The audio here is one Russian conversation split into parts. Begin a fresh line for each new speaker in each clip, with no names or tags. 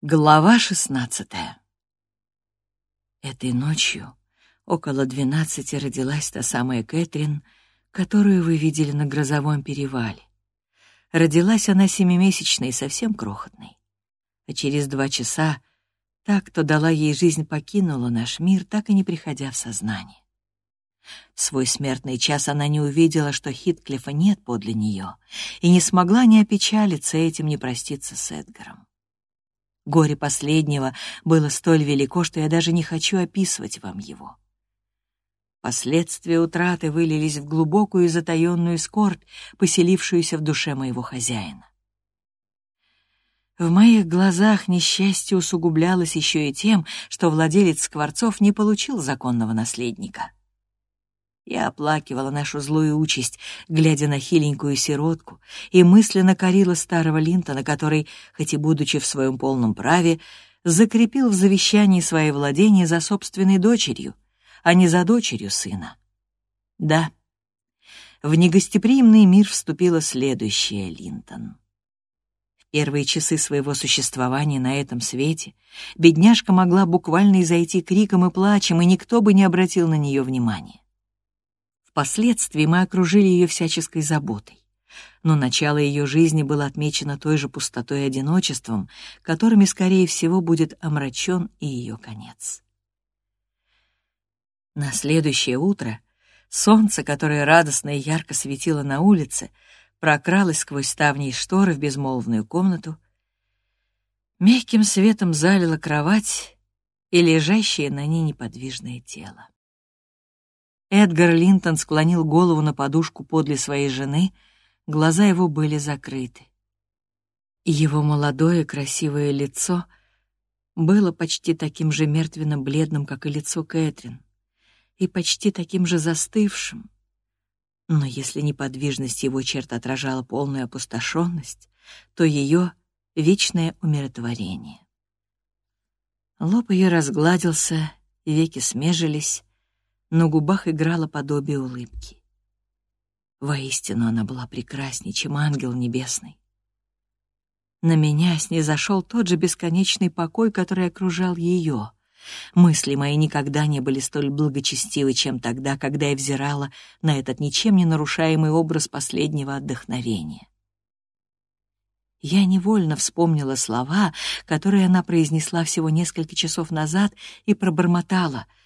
Глава шестнадцатая. Этой ночью около двенадцати родилась та самая Кэтрин, которую вы видели на грозовом перевале. Родилась она семимесячной и совсем крохотной. А через два часа та, кто дала ей жизнь, покинула наш мир, так и не приходя в сознание. В свой смертный час она не увидела, что Хитклифа нет подле нее, и не смогла ни опечалиться этим, ни проститься с Эдгаром. Горе последнего было столь велико, что я даже не хочу описывать вам его. Последствия утраты вылились в глубокую и затаенную скорбь, поселившуюся в душе моего хозяина. В моих глазах несчастье усугублялось еще и тем, что владелец Скворцов не получил законного наследника — я оплакивала нашу злую участь, глядя на хиленькую сиротку, и мысленно корила старого Линтона, который, хоть и будучи в своем полном праве, закрепил в завещании свои владения за собственной дочерью, а не за дочерью сына. Да, в негостеприимный мир вступила следующая Линтон. В первые часы своего существования на этом свете бедняжка могла буквально изойти криком и плачем, и никто бы не обратил на нее внимания. Впоследствии мы окружили ее всяческой заботой. Но начало ее жизни было отмечено той же пустотой и одиночеством, которыми, скорее всего, будет омрачен и ее конец. На следующее утро солнце, которое радостно и ярко светило на улице, прокралось сквозь ставни и шторы в безмолвную комнату, мягким светом залило кровать и лежащее на ней неподвижное тело. Эдгар Линтон склонил голову на подушку подле своей жены, глаза его были закрыты. Его молодое красивое лицо было почти таким же мертвенно-бледным, как и лицо Кэтрин, и почти таким же застывшим. Но если неподвижность его черт отражала полную опустошенность, то ее — вечное умиротворение. Лоб ее разгладился, веки смежились, на губах играло подобие улыбки. Воистину она была прекрасней, чем ангел небесный. На меня снизошел тот же бесконечный покой, который окружал ее. Мысли мои никогда не были столь благочестивы, чем тогда, когда я взирала на этот ничем не нарушаемый образ последнего отдохновения. Я невольно вспомнила слова, которые она произнесла всего несколько часов назад и пробормотала —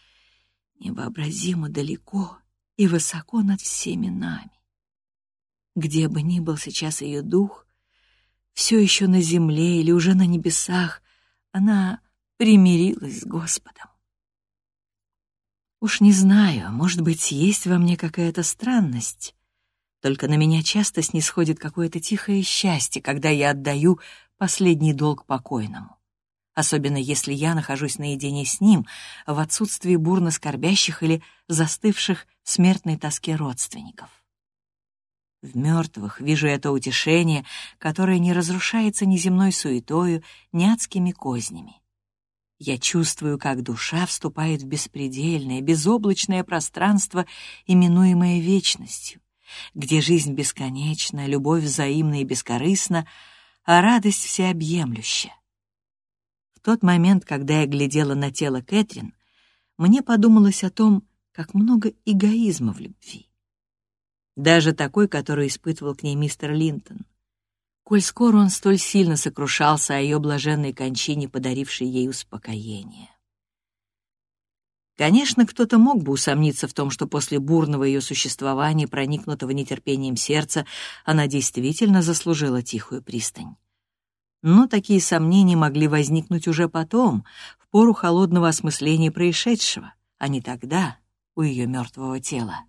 невообразимо далеко и высоко над всеми нами. Где бы ни был сейчас ее дух, все еще на земле или уже на небесах, она примирилась с Господом. Уж не знаю, может быть, есть во мне какая-то странность, только на меня часто снисходит какое-то тихое счастье, когда я отдаю последний долг покойному особенно если я нахожусь наедине с ним в отсутствии бурно скорбящих или застывших в смертной тоске родственников. В мертвых вижу это утешение, которое не разрушается ни земной суетою, ни адскими кознями. Я чувствую, как душа вступает в беспредельное, безоблачное пространство, именуемое вечностью, где жизнь бесконечна, любовь взаимна и бескорыстна, а радость всеобъемлющая тот момент, когда я глядела на тело Кэтрин, мне подумалось о том, как много эгоизма в любви. Даже такой, который испытывал к ней мистер Линтон. Коль скоро он столь сильно сокрушался о ее блаженной кончине, подарившей ей успокоение. Конечно, кто-то мог бы усомниться в том, что после бурного ее существования, проникнутого нетерпением сердца, она действительно заслужила тихую пристань. Но такие сомнения могли возникнуть уже потом, в пору холодного осмысления происшедшего, а не тогда, у ее мертвого тела.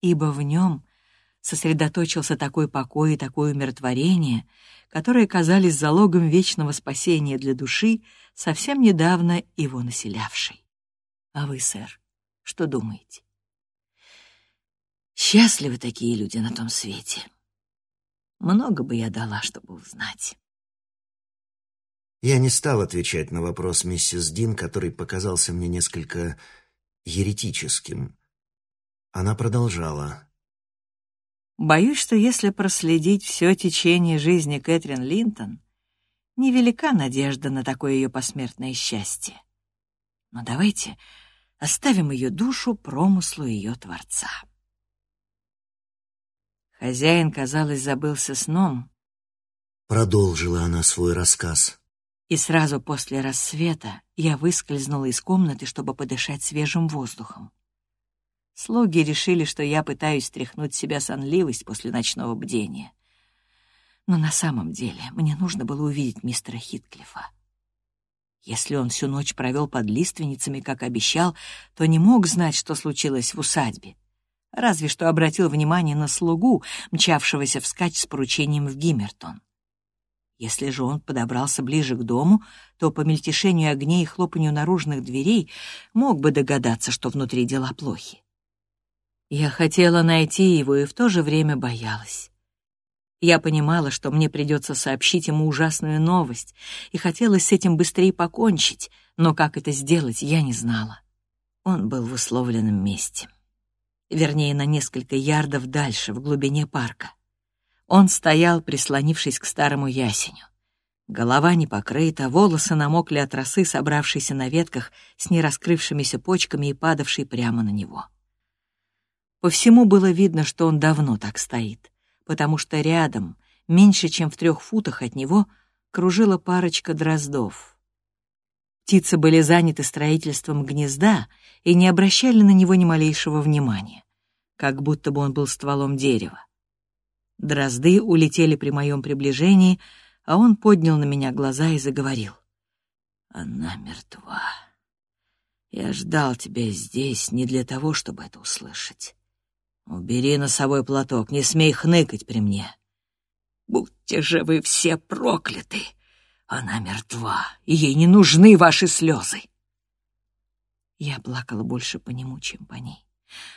Ибо в нем сосредоточился такой покой и такое умиротворение, которые казались залогом вечного спасения для души, совсем недавно его населявшей. А вы, сэр, что думаете? Счастливы такие люди на том свете. Много бы я дала, чтобы узнать.
Я не стал отвечать на вопрос миссис Дин, который показался мне несколько еретическим. Она продолжала.
«Боюсь, что если проследить все течение жизни Кэтрин Линтон, невелика надежда на такое ее посмертное счастье. Но давайте оставим ее душу промыслу ее Творца. Хозяин, казалось, забылся сном.
Продолжила она свой рассказ.
И сразу после рассвета я выскользнула из комнаты, чтобы подышать свежим воздухом. Слуги решили, что я пытаюсь стряхнуть себя сонливость после ночного бдения. Но на самом деле мне нужно было увидеть мистера Хитклифа. Если он всю ночь провел под лиственницами, как обещал, то не мог знать, что случилось в усадьбе разве что обратил внимание на слугу, мчавшегося вскачь с поручением в Гиммертон. Если же он подобрался ближе к дому, то по мельтешению огней и хлопанью наружных дверей мог бы догадаться, что внутри дела плохи. Я хотела найти его и в то же время боялась. Я понимала, что мне придется сообщить ему ужасную новость, и хотелось с этим быстрее покончить, но как это сделать, я не знала. Он был в условленном месте вернее, на несколько ярдов дальше, в глубине парка. Он стоял, прислонившись к старому ясеню. Голова не покрыта, волосы намокли от росы, собравшейся на ветках с нераскрывшимися почками и падавшей прямо на него. По всему было видно, что он давно так стоит, потому что рядом, меньше чем в трех футах от него, кружила парочка дроздов. Птицы были заняты строительством гнезда и не обращали на него ни малейшего внимания, как будто бы он был стволом дерева. Дрозды улетели при моем приближении, а он поднял на меня глаза и заговорил. «Она мертва. Я ждал тебя здесь не для того, чтобы это услышать. Убери носовой платок, не смей хныкать при мне. Будьте же вы все прокляты! Она мертва, и ей не нужны ваши слезы!» Я плакала больше по нему, чем по ней,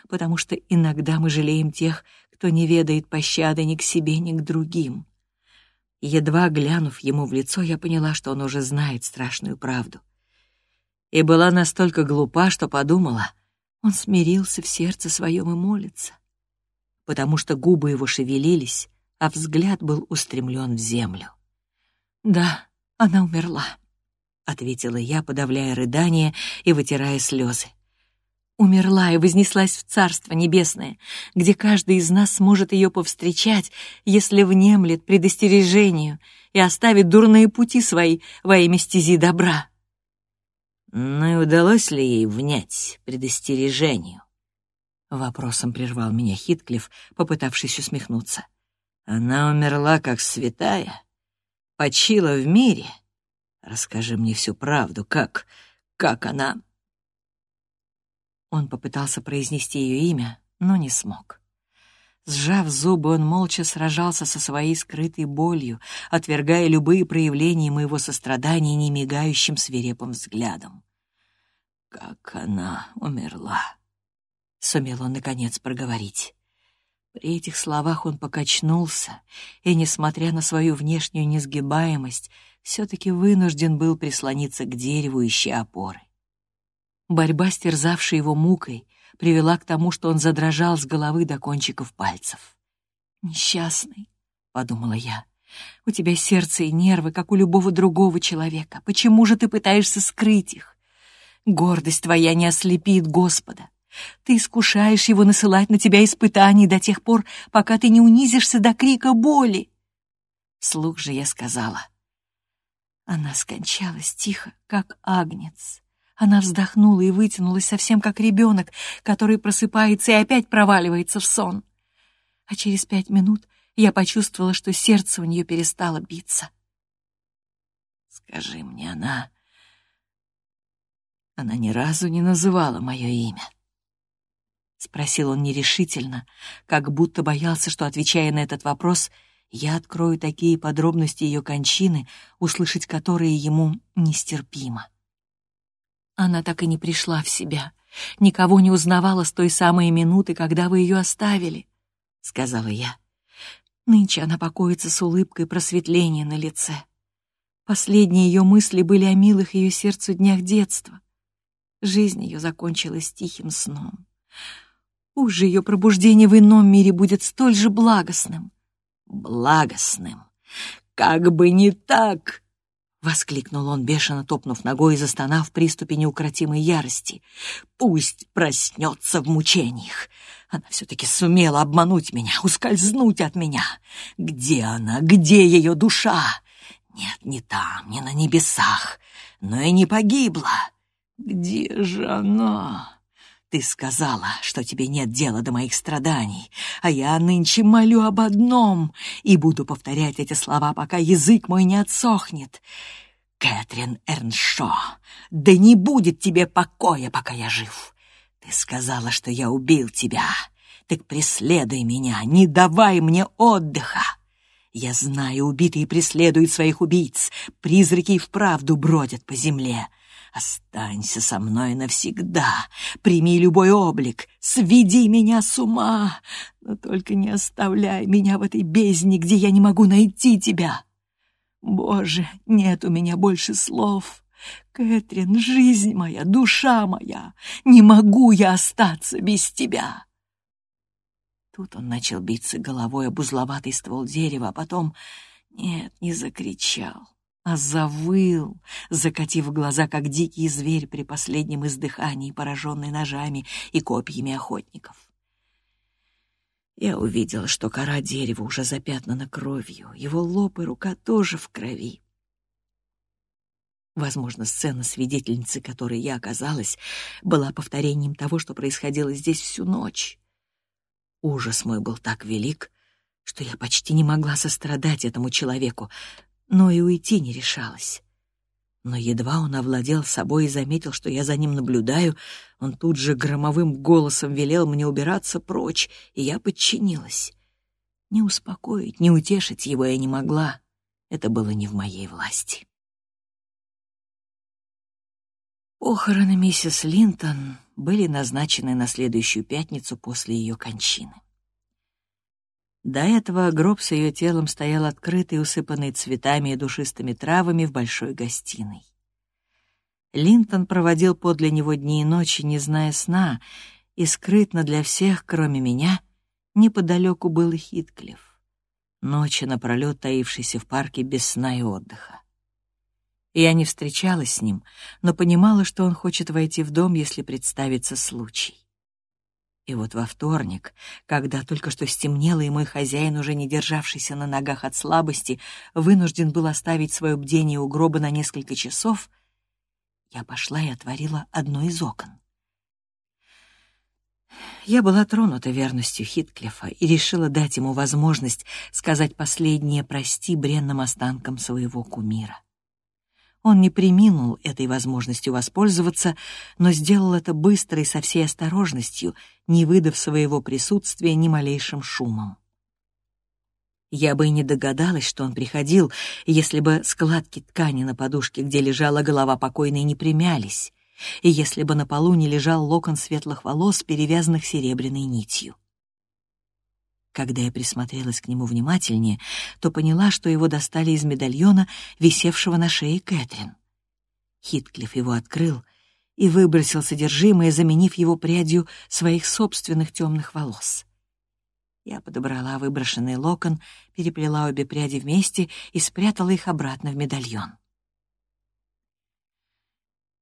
потому что иногда мы жалеем тех, кто не ведает пощады ни к себе, ни к другим. Едва глянув ему в лицо, я поняла, что он уже знает страшную правду. И была настолько глупа, что подумала, он смирился в сердце своем и молится, потому что губы его шевелились, а взгляд был устремлен в землю. Да, она умерла. — ответила я, подавляя рыдания и вытирая слезы. Умерла и вознеслась в Царство Небесное, где каждый из нас сможет ее повстречать, если внемлет предостережению и оставит дурные пути свои во имя стези добра. Ну и удалось ли ей внять предостережению? Вопросом прервал меня Хитклифф, попытавшись усмехнуться. Она умерла как святая, почила в мире — Расскажи мне всю правду, как... как она...» Он попытался произнести ее имя, но не смог. Сжав зубы, он молча сражался со своей скрытой болью, отвергая любые проявления моего сострадания немигающим свирепым взглядом. «Как она умерла!» — сумел он, наконец, проговорить. При этих словах он покачнулся и, несмотря на свою внешнюю несгибаемость, все-таки вынужден был прислониться к дереву, ища опоры. Борьба, стерзавшая его мукой, привела к тому, что он задрожал с головы до кончиков пальцев. «Несчастный», — подумала я, — «у тебя сердце и нервы, как у любого другого человека. Почему же ты пытаешься скрыть их? Гордость твоя не ослепит Господа. Ты искушаешь его насылать на тебя испытаний до тех пор, пока ты не унизишься до крика боли». Слух же я сказала, она скончалась тихо, как агнец. Она вздохнула и вытянулась совсем как ребенок, который просыпается и опять проваливается в сон. А через пять минут я почувствовала, что сердце у нее перестало биться. «Скажи мне, она...» Она ни разу не называла мое имя. Спросил он нерешительно, как будто боялся, что, отвечая на этот вопрос, я открою такие подробности ее кончины, услышать которые ему нестерпимо. Она так и не пришла в себя, никого не узнавала с той самой минуты, когда вы ее оставили, — сказала я. Нынче она покоится с улыбкой просветления на лице. Последние ее мысли были о милых ее сердцу днях детства. Жизнь ее закончилась тихим сном. Уж ее пробуждение в ином мире будет столь же благостным благостным. Как бы не так, — воскликнул он, бешено топнув ногой и застонав в приступе неукротимой ярости. «Пусть проснется в мучениях! Она все-таки сумела обмануть меня, ускользнуть от меня! Где она? Где ее душа? Нет, не там, не на небесах, но и не погибла! Где же она?» Ты сказала, что тебе нет дела до моих страданий, а я нынче молю об одном и буду повторять эти слова, пока язык мой не отсохнет. Кэтрин Эрншо, да не будет тебе покоя, пока я жив. Ты сказала, что я убил тебя. Так преследуй меня, не давай мне отдыха. Я знаю, убитые преследуют своих убийц, призраки и вправду бродят по земле. Останься со мной навсегда, прими любой облик, сведи меня с ума, но только не оставляй меня в этой бездне, где я не могу найти тебя. Боже, нет у меня больше слов. Кэтрин, жизнь моя, душа моя, не могу я остаться без тебя. Тут он начал биться головой об узловатый ствол дерева, а потом... Нет, не закричал а завыл, закатив глаза, как дикий зверь при последнем издыхании, пораженный ножами и копьями охотников. Я увидела, что кора дерева уже запятнана кровью, его лоб и рука тоже в крови. Возможно, сцена свидетельницы, которой я оказалась, была повторением того, что происходило здесь всю ночь. Ужас мой был так велик, что я почти не могла сострадать этому человеку, но и уйти не решалась. Но едва он овладел собой и заметил, что я за ним наблюдаю, он тут же громовым голосом велел мне убираться прочь, и я подчинилась. Не успокоить, не утешить его я не могла. Это было не в моей власти. Похороны миссис Линтон были назначены на следующую пятницу после ее кончины. До этого гроб с ее телом стоял открытый, усыпанный цветами и душистыми травами в большой гостиной. Линтон проводил подле него дни и ночи, не зная сна, и скрытно для всех, кроме меня, неподалеку был Хитклифф, ночи напролет таившийся в парке без сна и отдыха. Я не встречалась с ним, но понимала, что он хочет войти в дом, если представится случай. И вот во вторник, когда только что стемнело, и мой хозяин, уже не державшийся на ногах от слабости, вынужден был оставить свое бдение у гроба на несколько часов, я пошла и отворила одно из окон. Я была тронута верностью Хитклифа и решила дать ему возможность сказать последнее «прости» бренным останкам своего кумира. Он не приминул этой возможностью воспользоваться, но сделал это быстро и со всей осторожностью, не выдав своего присутствия ни малейшим шумом. Я бы и не догадалась, что он приходил, если бы складки ткани на подушке, где лежала голова покойной, не примялись, и если бы на полу не лежал локон светлых волос, перевязанных серебряной нитью. Когда я присмотрелась к нему внимательнее, то поняла, что его достали из медальона, висевшего на шее Кэтрин. Хитклифф его открыл и выбросил содержимое, заменив его прядью своих собственных темных волос. Я подобрала выброшенный локон, переплела обе пряди вместе и спрятала их обратно в медальон.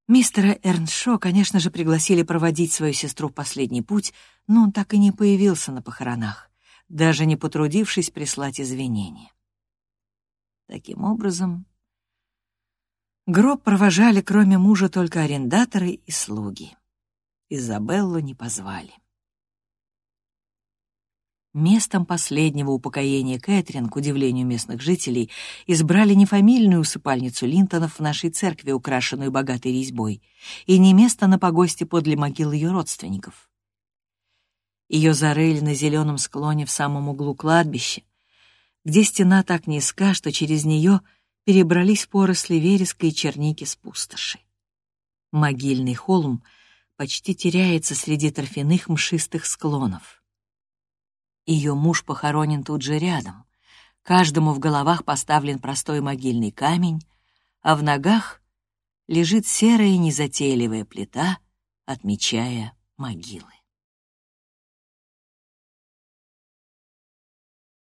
Мистера Эрншо, конечно же, пригласили проводить свою сестру в последний путь, но он так и не появился на похоронах даже не потрудившись прислать извинения. Таким образом, гроб провожали кроме мужа только арендаторы и слуги. Изабеллу не позвали. Местом последнего упокоения Кэтрин, к удивлению местных жителей, избрали не фамильную усыпальницу Линтонов в нашей церкви, украшенную богатой резьбой, и не место на погосте подле могил ее родственников. Ее зарыли на зеленом склоне в самом углу кладбища, где стена так низка, что через нее перебрались поросли вереска и черники с пустоши. Могильный холм почти теряется среди торфяных мшистых склонов. Ее муж похоронен тут же рядом. Каждому в головах поставлен простой могильный камень, а в ногах лежит серая незатейливая плита, отмечая могилы.